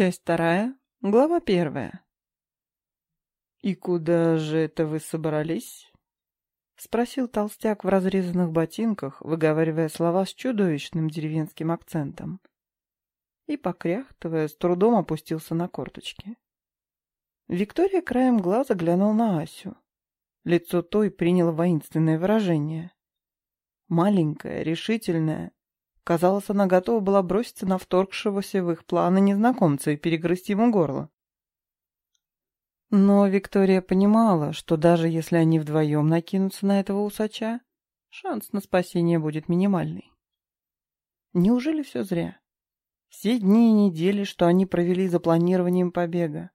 Часть вторая, глава первая. «И куда же это вы собрались?» — спросил толстяк в разрезанных ботинках, выговаривая слова с чудовищным деревенским акцентом. И, покряхтывая, с трудом опустился на корточки. Виктория краем глаза глянула на Асю. Лицо той приняло воинственное выражение. Маленькая, решительная, Казалось, она готова была броситься на вторгшегося в их планы незнакомца и перегрызть ему горло. Но Виктория понимала, что даже если они вдвоем накинутся на этого усача, шанс на спасение будет минимальный. Неужели все зря? Все дни и недели, что они провели за планированием побега,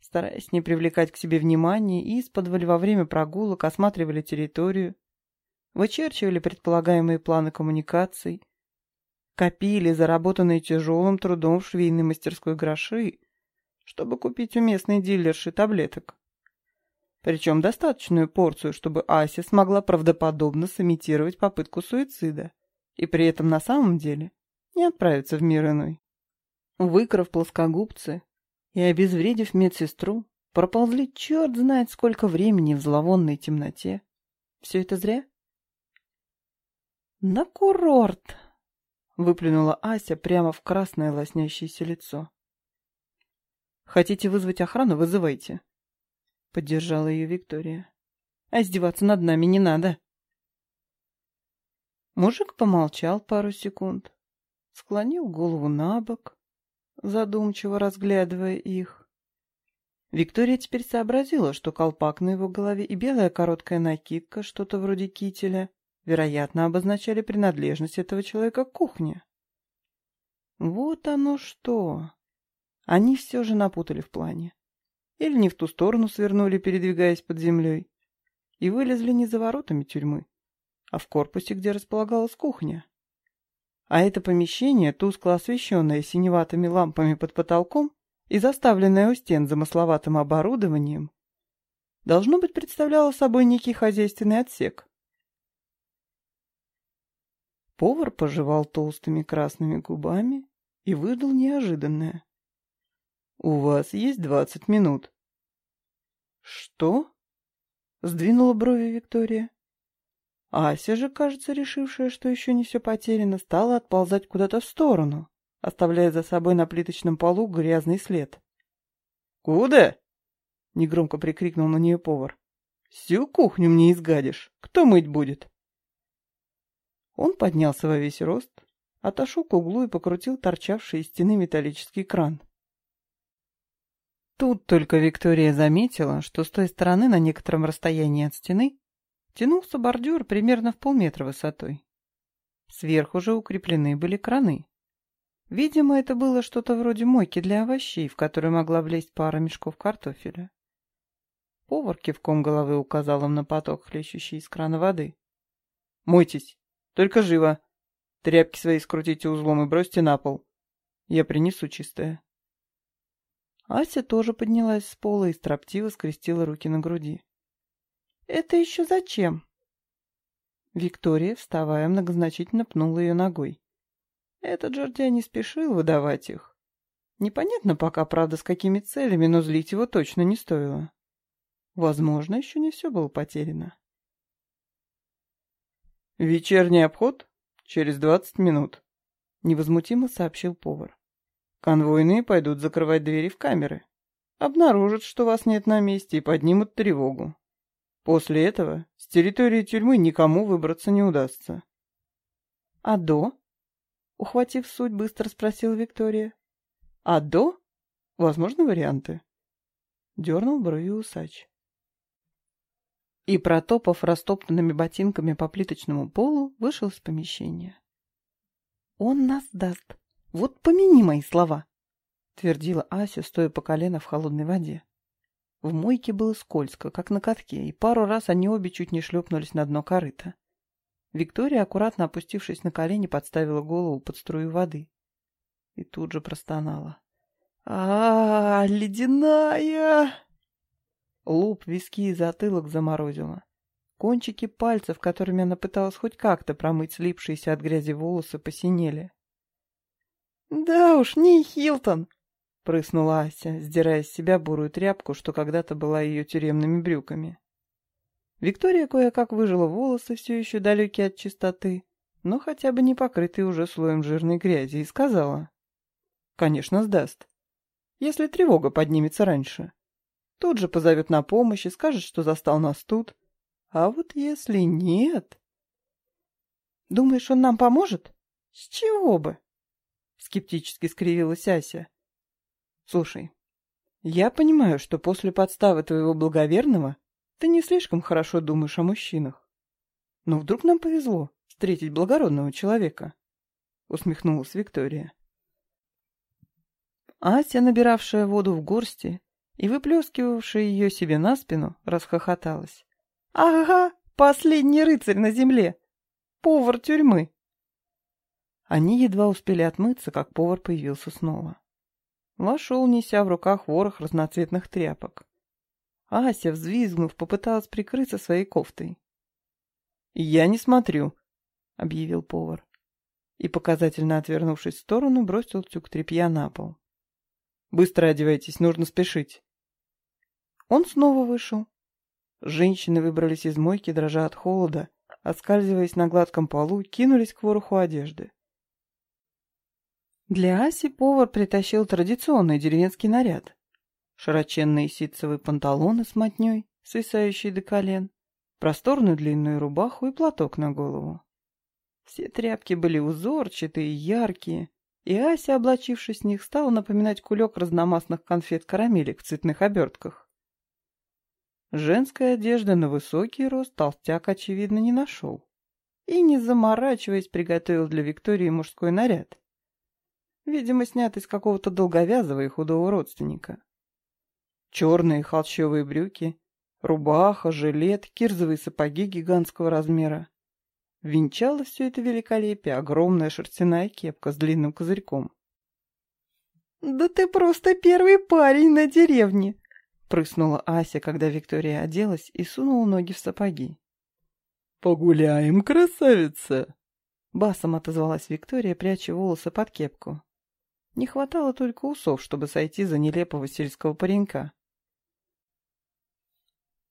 стараясь не привлекать к себе внимания, и исподволь во время прогулок осматривали территорию, вычерчивали предполагаемые планы коммуникаций, копили заработанные тяжелым трудом в швейной мастерской гроши, чтобы купить у местной дилерши таблеток. Причем достаточную порцию, чтобы Ася смогла правдоподобно сымитировать попытку суицида и при этом на самом деле не отправиться в мир иной. Выкрав плоскогубцы и обезвредив медсестру, проползли черт знает сколько времени в зловонной темноте. Все это зря? «На курорт!» Выплюнула Ася прямо в красное лоснящееся лицо. «Хотите вызвать охрану? Вызывайте!» Поддержала ее Виктория. «А издеваться над нами не надо!» Мужик помолчал пару секунд, склонил голову на бок, задумчиво разглядывая их. Виктория теперь сообразила, что колпак на его голове и белая короткая накидка, что-то вроде кителя, вероятно, обозначали принадлежность этого человека к кухне. Вот оно что! Они все же напутали в плане. Или не в ту сторону свернули, передвигаясь под землей, и вылезли не за воротами тюрьмы, а в корпусе, где располагалась кухня. А это помещение, тускло освещенное синеватыми лампами под потолком и заставленное у стен замысловатым оборудованием, должно быть представляло собой некий хозяйственный отсек. Повар пожевал толстыми красными губами и выдал неожиданное. «У вас есть двадцать минут». «Что?» — сдвинула брови Виктория. Ася же, кажется, решившая, что еще не все потеряно, стала отползать куда-то в сторону, оставляя за собой на плиточном полу грязный след. «Куда?» — негромко прикрикнул на нее повар. «Всю кухню мне изгадишь. Кто мыть будет?» Он поднялся во весь рост, отошел к углу и покрутил торчавший из стены металлический кран. Тут только Виктория заметила, что с той стороны на некотором расстоянии от стены тянулся бордюр примерно в полметра высотой. Сверху же укреплены были краны. Видимо, это было что-то вроде мойки для овощей, в которую могла влезть пара мешков картофеля. Повар кивком головы указал им на поток, хлещущий из крана воды. «Мойтесь!» Только живо. Тряпки свои скрутите узлом и бросьте на пол. Я принесу чистое. Ася тоже поднялась с пола и строптиво скрестила руки на груди. «Это еще зачем?» Виктория, вставая, многозначительно пнула ее ногой. Этот жердя не спешил выдавать их. Непонятно пока, правда, с какими целями, но злить его точно не стоило. Возможно, еще не все было потеряно. «Вечерний обход через двадцать минут», — невозмутимо сообщил повар. «Конвойные пойдут закрывать двери в камеры, обнаружат, что вас нет на месте и поднимут тревогу. После этого с территории тюрьмы никому выбраться не удастся». «А до?» — ухватив суть, быстро спросила Виктория. «А до? Возможны варианты?» — дернул бровью усач и, протопав растоптанными ботинками по плиточному полу, вышел из помещения. «Он нас даст. Вот помяни мои слова!» — твердила Ася, стоя по колено в холодной воде. В мойке было скользко, как на катке, и пару раз они обе чуть не шлепнулись на дно корыта. Виктория, аккуратно опустившись на колени, подставила голову под струю воды. И тут же простонала. а, -а, -а ледяная!» Лоб, виски и затылок заморозило. Кончики пальцев, которыми она пыталась хоть как-то промыть слипшиеся от грязи волосы, посинели. «Да уж, не Хилтон!» — прыснула Ася, сдирая с себя бурую тряпку, что когда-то была ее тюремными брюками. Виктория кое-как выжила волосы, все еще далекие от чистоты, но хотя бы не покрытые уже слоем жирной грязи, и сказала. Конечно, сдаст. Если тревога поднимется раньше. Тут же позовет на помощь и скажет, что застал нас тут. А вот если нет... Думаешь, он нам поможет? С чего бы? Скептически скривилась Ася. Слушай, я понимаю, что после подставы твоего благоверного ты не слишком хорошо думаешь о мужчинах. Но вдруг нам повезло встретить благородного человека, усмехнулась Виктория. Ася, набиравшая воду в горсти и выплескивавшая ее себе на спину, расхохоталась. «Ага, последний рыцарь на земле! Повар тюрьмы!» Они едва успели отмыться, как повар появился снова. Вошел, неся в руках ворох разноцветных тряпок. Ася, взвизгнув, попыталась прикрыться своей кофтой. «Я не смотрю», — объявил повар. И, показательно отвернувшись в сторону, бросил тюк тряпья на пол. «Быстро одевайтесь, нужно спешить». Он снова вышел. Женщины выбрались из мойки, дрожа от холода, оскальзываясь на гладком полу, кинулись к вороху одежды. Для Аси повар притащил традиционный деревенский наряд. Широченные ситцевые панталоны с мотней, свисающие до колен, просторную длинную рубаху и платок на голову. Все тряпки были узорчатые, яркие, и Ася, облачившись в них, стала напоминать кулек разномастных конфет-карамелек в цветных обертках. Женская одежда на высокий рост толстяк, очевидно, не нашел. И, не заморачиваясь, приготовил для Виктории мужской наряд. Видимо, снят из какого-то долговязого и худого родственника. Черные холщовые брюки, рубаха, жилет, кирзовые сапоги гигантского размера. Венчала все это великолепие огромная шерстяная кепка с длинным козырьком. «Да ты просто первый парень на деревне!» — прыснула Ася, когда Виктория оделась и сунула ноги в сапоги. «Погуляем, красавица!» Басом отозвалась Виктория, пряча волосы под кепку. Не хватало только усов, чтобы сойти за нелепого сельского паренька.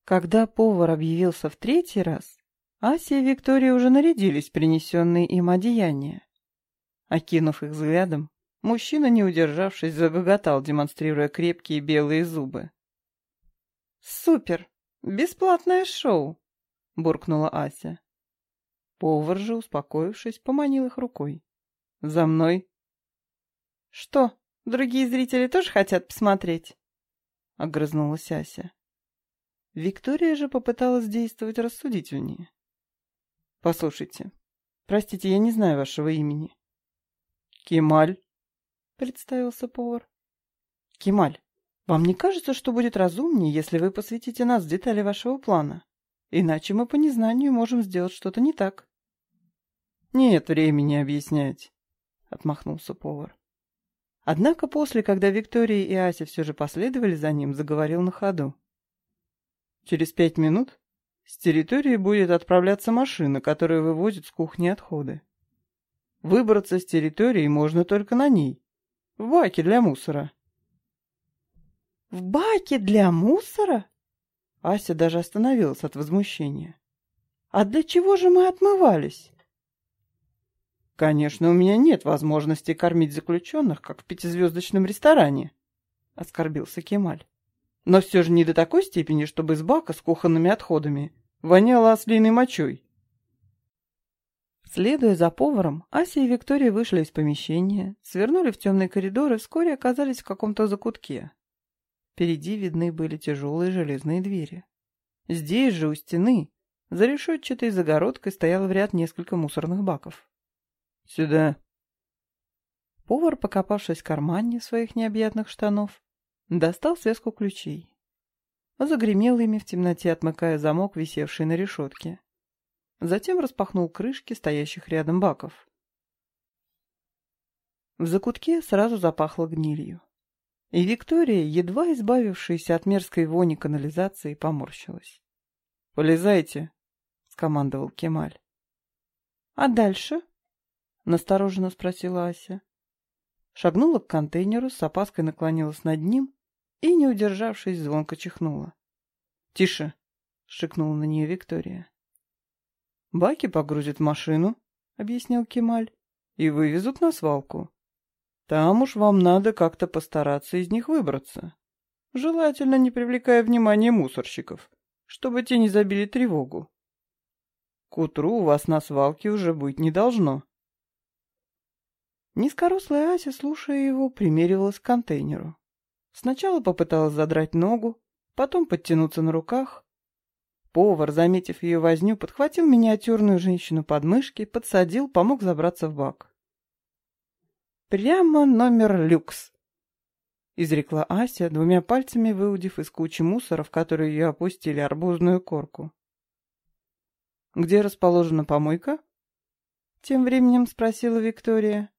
Когда повар объявился в третий раз, Ася и Виктория уже нарядились принесенные им одеяния. Окинув их взглядом, мужчина, не удержавшись, загоготал, демонстрируя крепкие белые зубы. «Супер! Бесплатное шоу!» — буркнула Ася. Повар же, успокоившись, поманил их рукой. «За мной!» «Что, другие зрители тоже хотят посмотреть?» — огрызнулась Ася. Виктория же попыталась действовать рассудительнее. «Послушайте, простите, я не знаю вашего имени». «Кемаль», — представился повар. «Кемаль, вам не кажется, что будет разумнее, если вы посвятите нас в детали вашего плана? Иначе мы по незнанию можем сделать что-то не так». «Нет времени объяснять», — отмахнулся повар. Однако после, когда Виктория и Ася все же последовали за ним, заговорил на ходу. Через пять минут с территории будет отправляться машина, которая вывозит с кухни отходы. Выбраться с территории можно только на ней, в баке для мусора. «В баке для мусора?» Ася даже остановилась от возмущения. «А для чего же мы отмывались?» «Конечно, у меня нет возможности кормить заключенных, как в пятизвездочном ресторане», — оскорбился Кемаль. «Но все же не до такой степени, чтобы из бака с кухонными отходами воняло ослиной мочой». Следуя за поваром, Ася и Виктория вышли из помещения, свернули в темный коридор и вскоре оказались в каком-то закутке. Впереди видны были тяжелые железные двери. Здесь же, у стены, за решетчатой загородкой стояло в ряд несколько мусорных баков. Сюда. Повар, покопавшись в кармане своих необъятных штанов, достал связку ключей. Загремел ими в темноте, отмыкая замок, висевший на решетке. Затем распахнул крышки стоящих рядом баков. В закутке сразу запахло гнилью. И Виктория, едва избавившаяся от мерзкой вони канализации, поморщилась. «Полезайте», — скомандовал Кемаль. «А дальше?» настороженно спросила Ася. шагнула к контейнеру, с опаской наклонилась над ним и, не удержавшись, звонко чихнула. «Тише!» — шикнула на нее Виктория. «Баки погрузят машину», — объяснил Кемаль, — «и вывезут на свалку. Там уж вам надо как-то постараться из них выбраться. Желательно не привлекая внимания мусорщиков, чтобы те не забили тревогу. К утру у вас на свалке уже быть не должно». Низкорослая Ася, слушая его, примеривалась к контейнеру. Сначала попыталась задрать ногу, потом подтянуться на руках. Повар, заметив ее возню, подхватил миниатюрную женщину под мышки, подсадил, помог забраться в бак. «Прямо номер люкс», — изрекла Ася, двумя пальцами выудив из кучи мусора, в которую ее опустили, арбузную корку. «Где расположена помойка?» Тем временем спросила Виктория.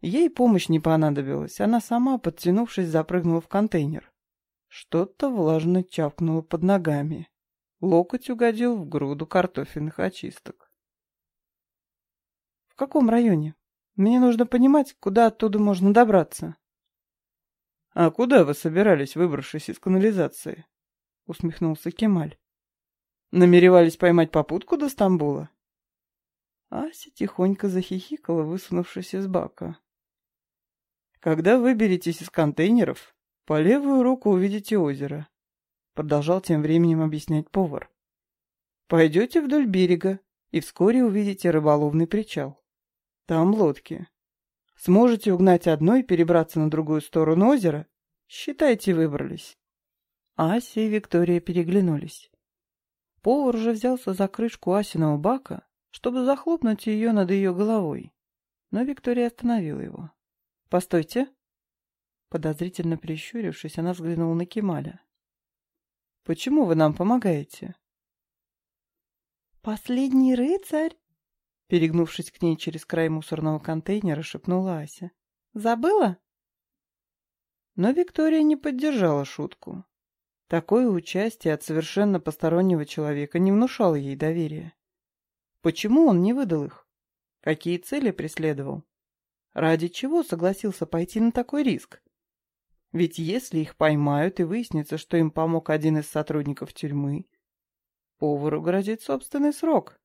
Ей помощь не понадобилась, она сама, подтянувшись, запрыгнула в контейнер. Что-то влажно чавкнуло под ногами. Локоть угодил в груду картофельных очисток. «В каком районе? Мне нужно понимать, куда оттуда можно добраться». «А куда вы собирались, выбравшись из канализации?» — усмехнулся Кемаль. «Намеревались поймать попутку до Стамбула?» Ася тихонько захихикала, высунувшись из бака. Когда выберетесь из контейнеров, по левую руку увидите озеро. Продолжал тем временем объяснять повар. Пойдете вдоль берега и вскоре увидите рыболовный причал. Там лодки. Сможете угнать одной и перебраться на другую сторону озера? Считайте, выбрались. Ася и Виктория переглянулись. Повар уже взялся за крышку Асиного бака, чтобы захлопнуть ее над ее головой. Но Виктория остановила его. «Постойте!» Подозрительно прищурившись, она взглянула на Кемаля. «Почему вы нам помогаете?» «Последний рыцарь!» Перегнувшись к ней через край мусорного контейнера, шепнула Ася. «Забыла?» Но Виктория не поддержала шутку. Такое участие от совершенно постороннего человека не внушало ей доверия. Почему он не выдал их? Какие цели преследовал? Ради чего согласился пойти на такой риск? Ведь если их поймают и выяснится, что им помог один из сотрудников тюрьмы, повару грозит собственный срок.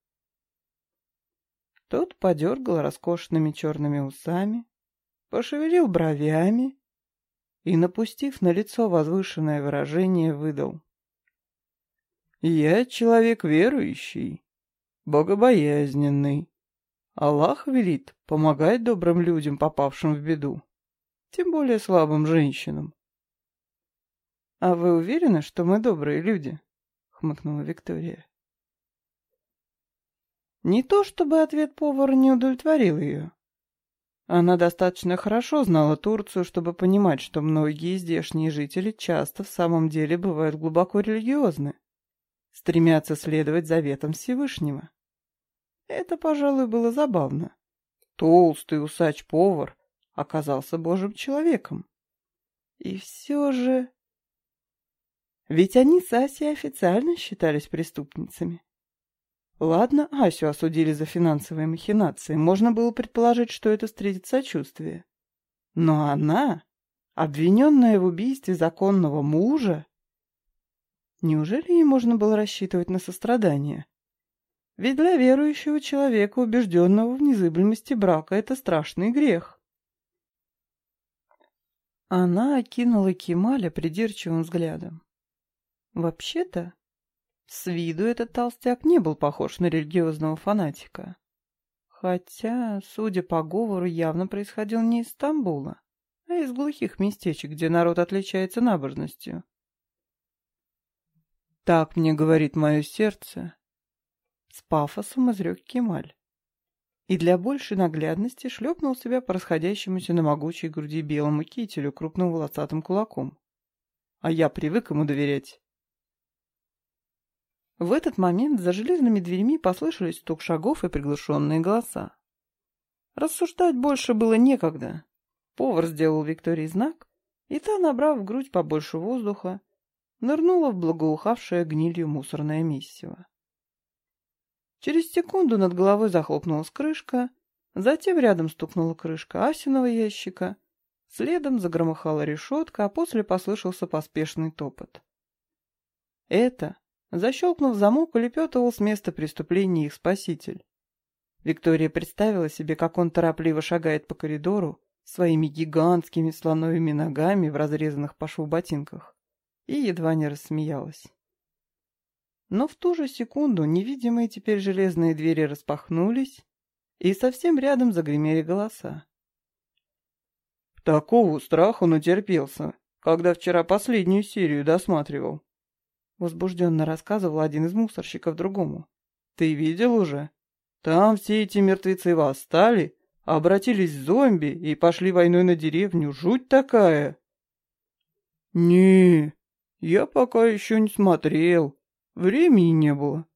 Тот подергал роскошными черными усами, пошевелил бровями и, напустив на лицо возвышенное выражение, выдал. «Я человек верующий, богобоязненный. Аллах велит помогать добрым людям, попавшим в беду, тем более слабым женщинам. — А вы уверены, что мы добрые люди? — хмыкнула Виктория. Не то чтобы ответ повара не удовлетворил ее. Она достаточно хорошо знала Турцию, чтобы понимать, что многие здешние жители часто в самом деле бывают глубоко религиозны, стремятся следовать заветам Всевышнего. Это, пожалуй, было забавно. Толстый усач-повар оказался божьим человеком. И все же... Ведь они с Асей официально считались преступницами. Ладно, Асю осудили за финансовые махинации, можно было предположить, что это встретит сочувствие. Но она, обвиненная в убийстве законного мужа... Неужели ей можно было рассчитывать на сострадание? Ведь для верующего человека, убежденного в незыблемости брака, это страшный грех. Она окинула Кемаля придирчивым взглядом. Вообще-то, с виду этот толстяк не был похож на религиозного фанатика. Хотя, судя по говору, явно происходил не из Стамбула, а из глухих местечек, где народ отличается набожностью. Так мне говорит мое сердце, с пафосом изрек Кемаль. И для большей наглядности шлепнул себя по расходящемуся на могучей груди белому кителю крупным волосатым кулаком. А я привык ему доверять. В этот момент за железными дверьми послышались стук шагов и приглушенные голоса. Рассуждать больше было некогда. Повар сделал Виктории знак, и та, набрав в грудь побольше воздуха, нырнула в благоухавшее гнилью мусорное месиво. Через секунду над головой захлопнулась крышка, затем рядом стукнула крышка Асиного ящика, Следом загромыхала решетка, а после послышался поспешный топот. Это, защелкнув замок, улепетывал с места преступления их спаситель. Виктория представила себе, как он торопливо шагает по коридору своими гигантскими слоновыми ногами в разрезанных по шву ботинках и едва не рассмеялась. Но в ту же секунду невидимые теперь железные двери распахнулись, и совсем рядом загремели голоса. Такого страху натерпелся, когда вчера последнюю серию досматривал. Возбужденно рассказывал один из мусорщиков другому. Ты видел уже? Там все эти мертвецы восстали, обратились в зомби и пошли войной на деревню. Жуть такая. Не, я пока еще не смотрел. Времени не было,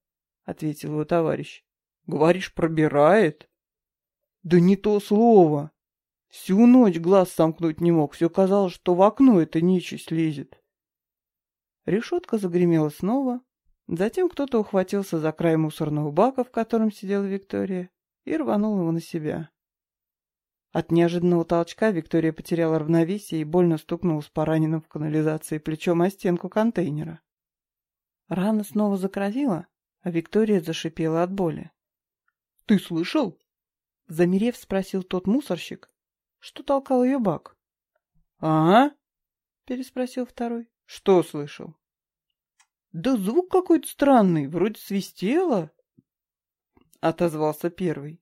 ответил его товарищ. Говоришь, пробирает? Да не то слово. Всю ночь глаз сомкнуть не мог, все казалось, что в окно эта нечисть лезет. Решетка загремела снова, затем кто-то ухватился за край мусорного бака, в котором сидела Виктория, и рванул его на себя. От неожиданного толчка Виктория потеряла равновесие и больно стукнулась пораненным в канализации плечом о стенку контейнера. Рана снова закровила, а Виктория зашипела от боли. — Ты слышал? — замерев, спросил тот мусорщик, что толкал ее бак. — Ага, — переспросил второй. — Что слышал? — Да звук какой-то странный, вроде свистело, — отозвался первый.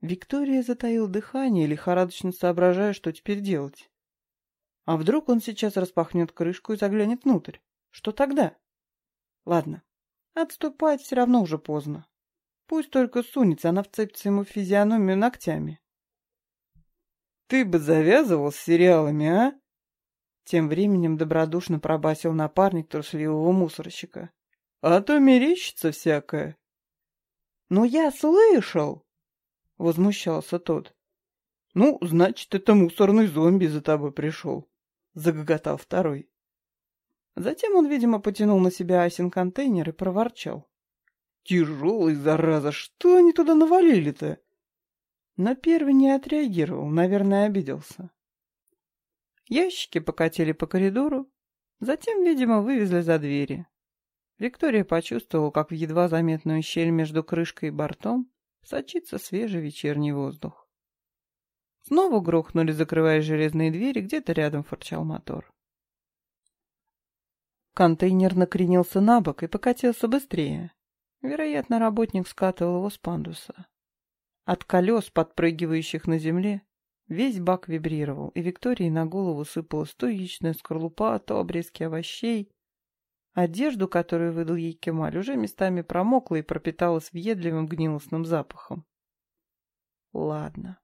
Виктория затаила дыхание, лихорадочно соображая, что теперь делать. А вдруг он сейчас распахнет крышку и заглянет внутрь? Что тогда? Ладно, отступать все равно уже поздно. Пусть только сунется, она вцепится ему в физиономию ногтями. Ты бы завязывал с сериалами, а? Тем временем добродушно пробасил напарник трусливого мусорщика. А то мерещится всякое. Но я слышал, возмущался тот. Ну, значит, это мусорный зомби за тобой пришел, загоготал второй. Затем он, видимо, потянул на себя Асин контейнер и проворчал. Тяжелый, зараза, что они туда навалили-то? Но первый не отреагировал, наверное, обиделся. Ящики покатили по коридору, затем, видимо, вывезли за двери. Виктория почувствовала, как в едва заметную щель между крышкой и бортом сочится свежий вечерний воздух. Снова грохнули, закрывая железные двери, где-то рядом форчал мотор. Контейнер накренился на бок и покатился быстрее. Вероятно, работник скатывал его с пандуса. От колес, подпрыгивающих на земле, весь бак вибрировал, и Виктории на голову сыпалась то яичная скорлупа, то обрезки овощей. Одежду, которую выдал ей Кемаль, уже местами промокла и пропиталась въедливым гнилостным запахом. Ладно.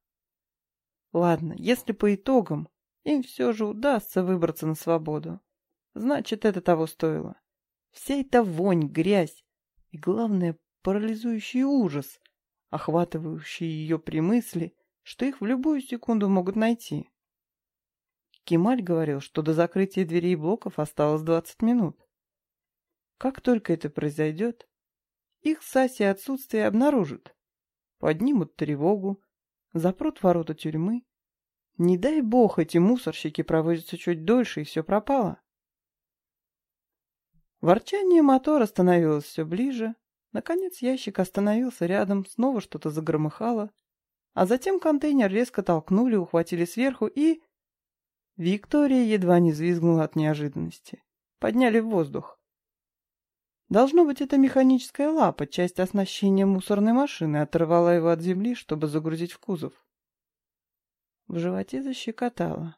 Ладно, если по итогам им все же удастся выбраться на свободу, значит, это того стоило. Вся эта вонь, грязь и, главное, парализующий ужас — охватывающие ее при мысли, что их в любую секунду могут найти. Кемаль говорил, что до закрытия дверей блоков осталось 20 минут. Как только это произойдет, их Саси отсутствие обнаружат. Поднимут тревогу, запрут ворота тюрьмы. Не дай бог, эти мусорщики проводятся чуть дольше, и все пропало. Ворчание мотора становилось все ближе, Наконец ящик остановился рядом, снова что-то загромыхало, а затем контейнер резко толкнули, ухватили сверху и... Виктория едва не взвизгнула от неожиданности. Подняли в воздух. Должно быть, это механическая лапа, часть оснащения мусорной машины, оторвала его от земли, чтобы загрузить в кузов. В животе защекотало.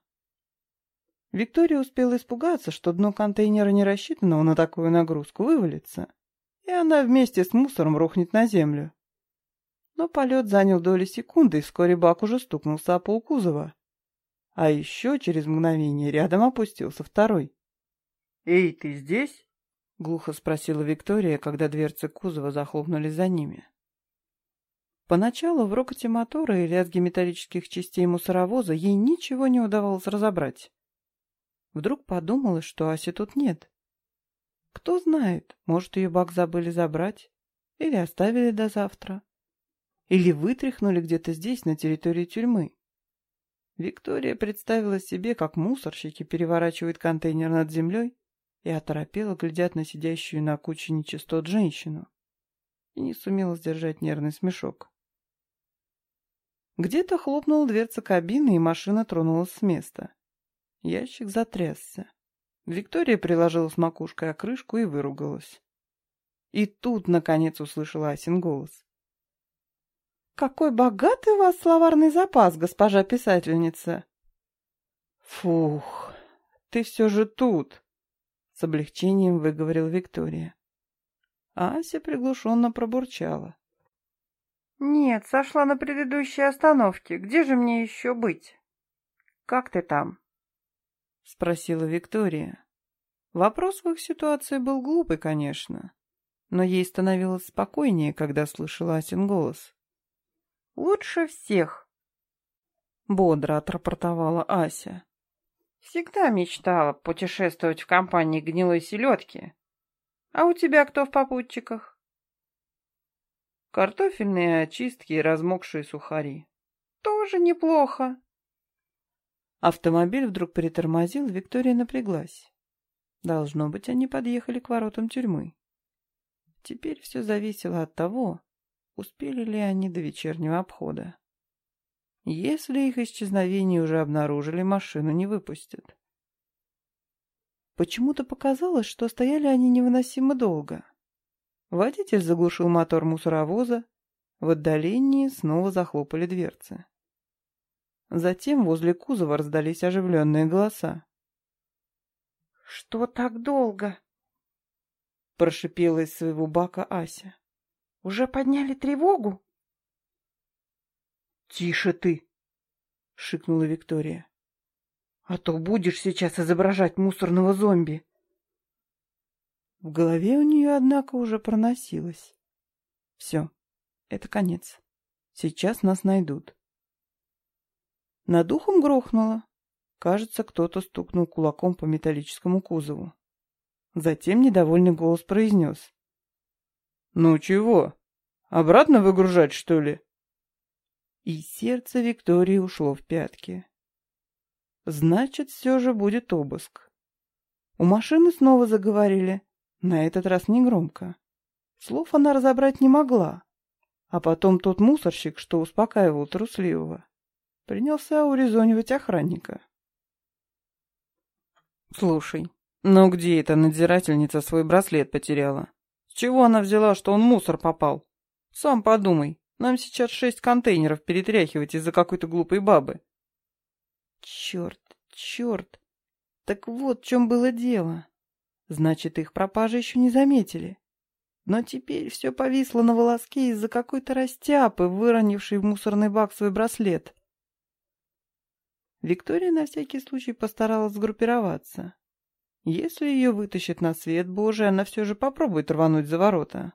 Виктория успела испугаться, что дно контейнера не рассчитано на такую нагрузку, вывалится и она вместе с мусором рухнет на землю. Но полет занял доли секунды, и вскоре бак уже стукнулся о пол кузова. А еще через мгновение рядом опустился второй. «Эй, ты здесь?» — глухо спросила Виктория, когда дверцы кузова захлопнулись за ними. Поначалу в рокоте мотора и лязге металлических частей мусоровоза ей ничего не удавалось разобрать. Вдруг подумалось, что Аси тут нет. Кто знает, может, ее бак забыли забрать, или оставили до завтра, или вытряхнули где-то здесь, на территории тюрьмы. Виктория представила себе, как мусорщики переворачивают контейнер над землей и оторопела глядят на сидящую на куче нечистот женщину. И не сумела сдержать нервный смешок. Где-то хлопнула дверца кабины, и машина тронулась с места. Ящик затрясся. Виктория приложила с макушкой о крышку и выругалась. И тут, наконец, услышала Асин голос. «Какой богатый у вас словарный запас, госпожа писательница!» «Фух, ты все же тут!» — с облегчением выговорил Виктория. Ася приглушенно пробурчала. «Нет, сошла на предыдущей остановке. Где же мне еще быть?» «Как ты там?» — спросила Виктория. Вопрос в их ситуации был глупый, конечно, но ей становилось спокойнее, когда слышала Асин голос. Лучше всех. Бодро отрапортовала Ася. Всегда мечтала путешествовать в компании гнилой селедки. А у тебя кто в попутчиках? Картофельные очистки и размокшие сухари. Тоже неплохо. Автомобиль вдруг притормозил, Виктория напряглась. Должно быть, они подъехали к воротам тюрьмы. Теперь все зависело от того, успели ли они до вечернего обхода. Если их исчезновение уже обнаружили, машину не выпустят. Почему-то показалось, что стояли они невыносимо долго. Водитель заглушил мотор мусоровоза, в отдалении снова захлопали дверцы. Затем возле кузова раздались оживленные голоса. «Что так долго?» — прошипела из своего бака Ася. Уже подняли тревогу? Тише ты, шикнула Виктория. А то будешь сейчас изображать мусорного зомби. В голове у нее, однако, уже проносилось. Все, это конец. Сейчас нас найдут. Над ухом грохнуло. Кажется, кто-то стукнул кулаком по металлическому кузову. Затем недовольный голос произнес. «Ну чего? Обратно выгружать, что ли?» И сердце Виктории ушло в пятки. «Значит, все же будет обыск». У машины снова заговорили, на этот раз негромко. Слов она разобрать не могла. А потом тот мусорщик, что успокаивал трусливого, принялся урезонивать охранника. «Слушай, ну где эта надзирательница свой браслет потеряла?» Чего она взяла, что он мусор попал? Сам подумай, нам сейчас шесть контейнеров перетряхивать из-за какой-то глупой бабы. Черт, черт. Так вот в чем было дело. Значит, их пропажи еще не заметили. Но теперь все повисло на волоске из-за какой-то растяпы, выронившей в мусорный бак свой браслет. Виктория на всякий случай постаралась сгруппироваться. Если ее вытащат на свет Божий, она все же попробует рвануть за ворота.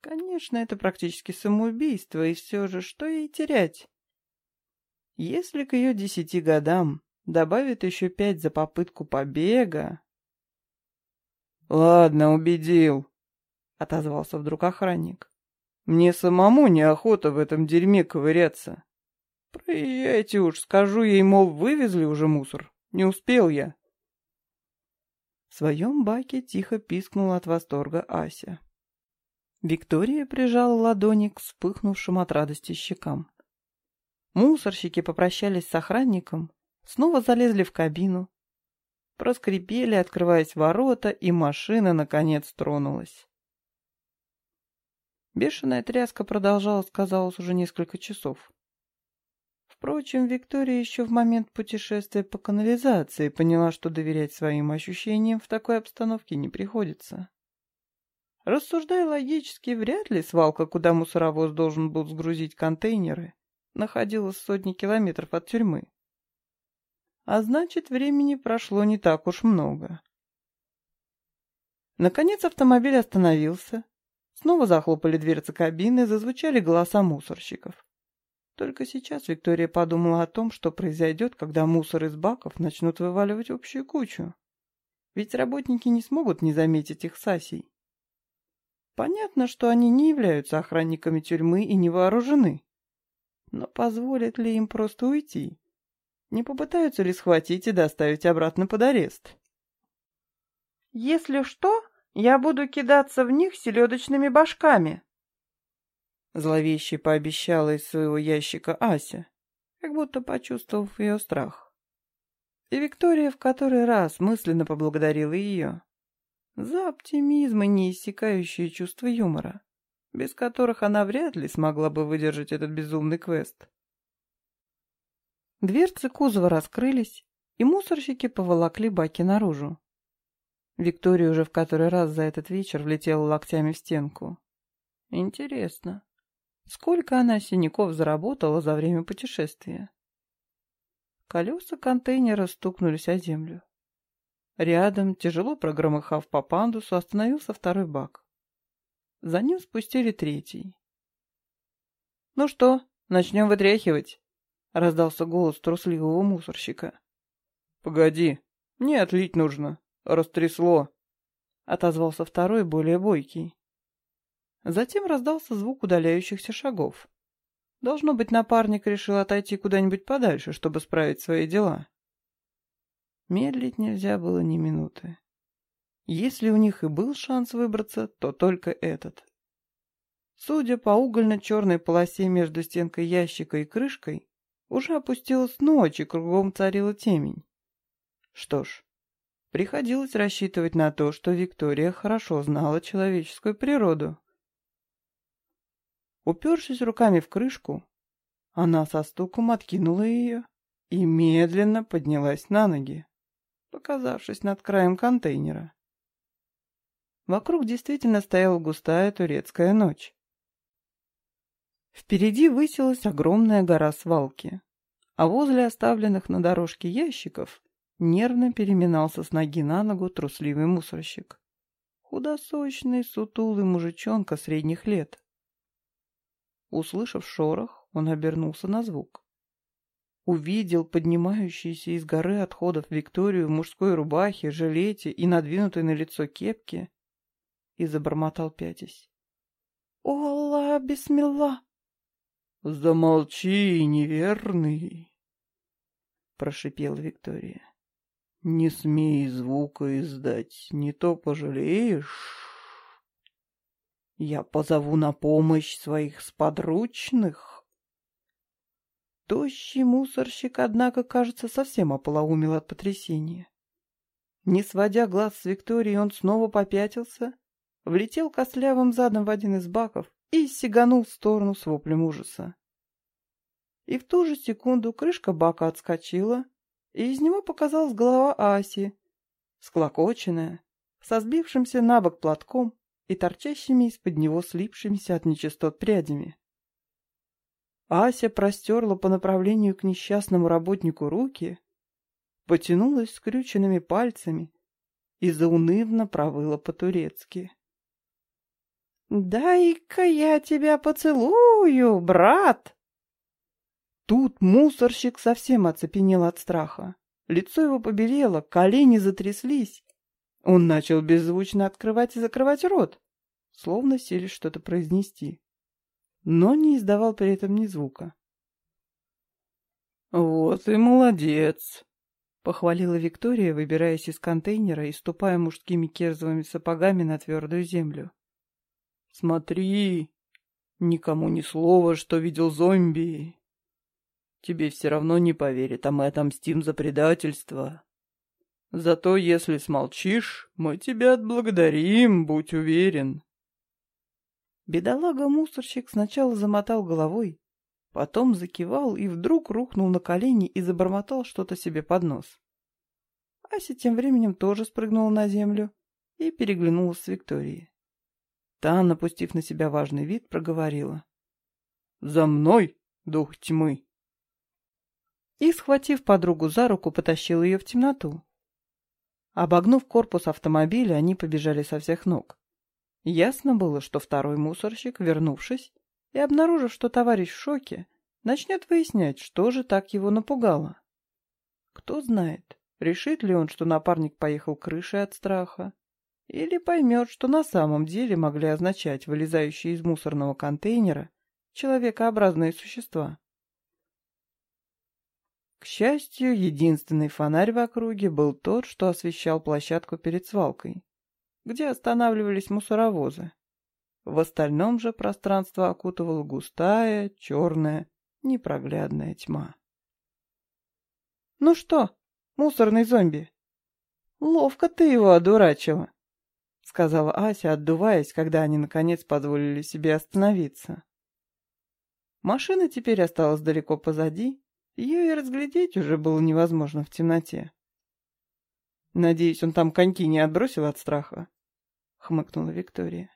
Конечно, это практически самоубийство, и все же, что ей терять? Если к ее десяти годам добавят еще пять за попытку побега... «Ладно, убедил», — отозвался вдруг охранник. «Мне самому неохота в этом дерьме ковыряться. Проезжайте уж, скажу ей, мол, вывезли уже мусор. Не успел я». В своем баке тихо пискнула от восторга Ася. Виктория прижала ладони к вспыхнувшим от радости щекам. Мусорщики попрощались с охранником, снова залезли в кабину, проскрипели, открываясь ворота, и машина, наконец, тронулась. Бешеная тряска продолжалась, казалось, уже несколько часов. Впрочем, Виктория еще в момент путешествия по канализации поняла, что доверять своим ощущениям в такой обстановке не приходится. Рассуждая логически, вряд ли свалка, куда мусоровоз должен был сгрузить контейнеры, находилась сотни километров от тюрьмы. А значит, времени прошло не так уж много. Наконец автомобиль остановился. Снова захлопали дверцы кабины, зазвучали голоса мусорщиков. Только сейчас Виктория подумала о том, что произойдет, когда мусор из баков начнут вываливать общую кучу. Ведь работники не смогут не заметить их с Асей. Понятно, что они не являются охранниками тюрьмы и не вооружены. Но позволят ли им просто уйти? Не попытаются ли схватить и доставить обратно под арест? «Если что, я буду кидаться в них селедочными башками», Зловеще пообещала из своего ящика Ася, как будто почувствовав ее страх. И Виктория в который раз мысленно поблагодарила ее за оптимизм и неиссякающее чувство юмора, без которых она вряд ли смогла бы выдержать этот безумный квест. Дверцы кузова раскрылись, и мусорщики поволокли баки наружу. Виктория уже в который раз за этот вечер влетела локтями в стенку. Интересно, сколько она синяков заработала за время путешествия? Колеса контейнера стукнулись о землю. Рядом, тяжело прогромыхав по пандусу, остановился второй бак. За ним спустили третий. «Ну что, начнем вытряхивать?» — раздался голос трусливого мусорщика. «Погоди, мне отлить нужно. Растрясло», — отозвался второй, более бойкий. Затем раздался звук удаляющихся шагов. Должно быть, напарник решил отойти куда-нибудь подальше, чтобы справить свои дела. Медлить нельзя было ни минуты. Если у них и был шанс выбраться, то только этот. Судя по угольно-черной полосе между стенкой ящика и крышкой, уже опустилась ночь и кругом царила темень. Что ж, приходилось рассчитывать на то, что Виктория хорошо знала человеческую природу. Упершись руками в крышку, она со стуком откинула ее и медленно поднялась на ноги показавшись над краем контейнера. Вокруг действительно стояла густая турецкая ночь. Впереди высилась огромная гора свалки, а возле оставленных на дорожке ящиков нервно переминался с ноги на ногу трусливый мусорщик. Худосочный, сутулый мужичонка средних лет. Услышав шорох, он обернулся на звук увидел поднимающуюся из горы отходов Викторию в мужской рубахе, жилете и надвинутой на лицо кепке, и забормотал пятясь. «О, бисмилла!» «Замолчи, неверный!» — прошипела Виктория. «Не смей звука издать, не то пожалеешь. Я позову на помощь своих сподручных». Тощий мусорщик, однако, кажется, совсем ополоумел от потрясения. Не сводя глаз с Виктории, он снова попятился, влетел костлявым задом в один из баков и сиганул в сторону с воплем ужаса. И в ту же секунду крышка бака отскочила, и из него показалась голова Аси, склокоченная, со сбившимся на бок платком и торчащими из-под него слипшимися от нечистот прядями. Ася простерла по направлению к несчастному работнику руки, потянулась скрюченными пальцами и заунывно провыла по-турецки. «Дай-ка я тебя поцелую, брат!» Тут мусорщик совсем оцепенел от страха. Лицо его побелело, колени затряслись. Он начал беззвучно открывать и закрывать рот, словно сели что-то произнести но не издавал при этом ни звука. «Вот и молодец!» — похвалила Виктория, выбираясь из контейнера и ступая мужскими керзовыми сапогами на твердую землю. «Смотри! Никому ни слова, что видел зомби! Тебе все равно не поверят, а мы отомстим за предательство. Зато если смолчишь, мы тебя отблагодарим, будь уверен!» Бедолага-мусорщик сначала замотал головой, потом закивал и вдруг рухнул на колени и забормотал что-то себе под нос. Ася тем временем тоже спрыгнула на землю и переглянулась с Викторией. Та, напустив на себя важный вид, проговорила. «За мной, дух тьмы!» И, схватив подругу за руку, потащил ее в темноту. Обогнув корпус автомобиля, они побежали со всех ног. Ясно было, что второй мусорщик, вернувшись и обнаружив, что товарищ в шоке, начнет выяснять, что же так его напугало. Кто знает, решит ли он, что напарник поехал крышей от страха, или поймет, что на самом деле могли означать вылезающие из мусорного контейнера человекообразные существа. К счастью, единственный фонарь в округе был тот, что освещал площадку перед свалкой, где останавливались мусоровозы. В остальном же пространство окутывала густая, черная, непроглядная тьма. «Ну что, мусорный зомби?» «Ловко ты его одурачила», — сказала Ася, отдуваясь, когда они, наконец, позволили себе остановиться. Машина теперь осталась далеко позади, ее и разглядеть уже было невозможно в темноте. «Надеюсь, он там коньки не отбросил от страха?» — хмыкнула Виктория.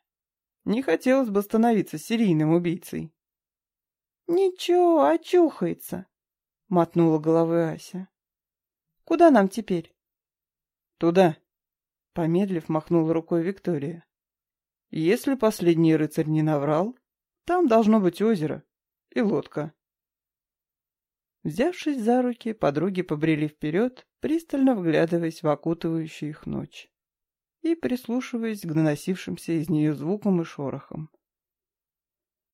«Не хотелось бы становиться серийным убийцей». «Ничего, очухается», — мотнула головой Ася. «Куда нам теперь?» «Туда», — помедлив махнула рукой Виктория. «Если последний рыцарь не наврал, там должно быть озеро и лодка». Взявшись за руки, подруги побрели вперед, пристально вглядываясь в окутывающую их ночь и прислушиваясь к доносившимся из нее звукам и шорохам.